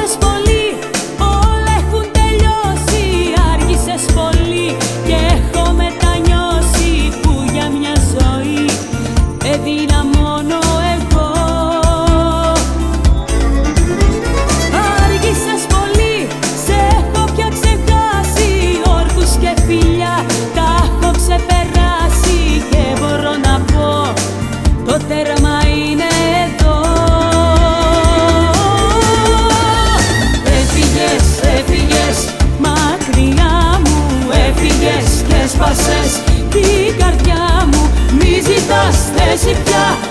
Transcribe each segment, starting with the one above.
gracias por Laisse-y bien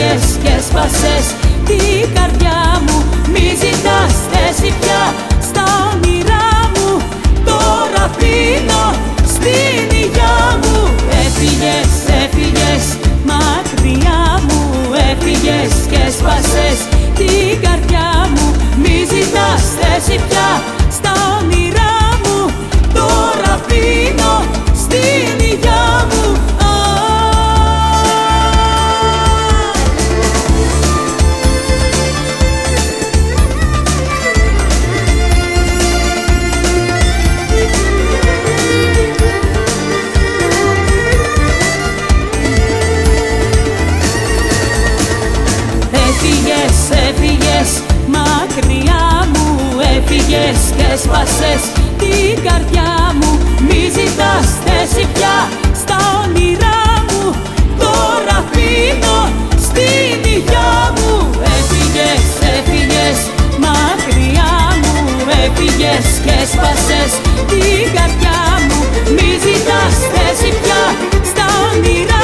έφυγες και σπάσες την καρδιά μου Μη ζητάς θέση πια έφυγες, έφυγες Μακριά μου έφυγες και σπάσες την καρδιά μου Μη ζητάς θέση πια στα όνειρά μου. Τώρα πίνω στην υγειά μου. Έφυγες, έφυγες μακριά μου Έφυγες και σπάσες την καρδιά μου. Μη ζητάς θέση πια στα όνειρά μου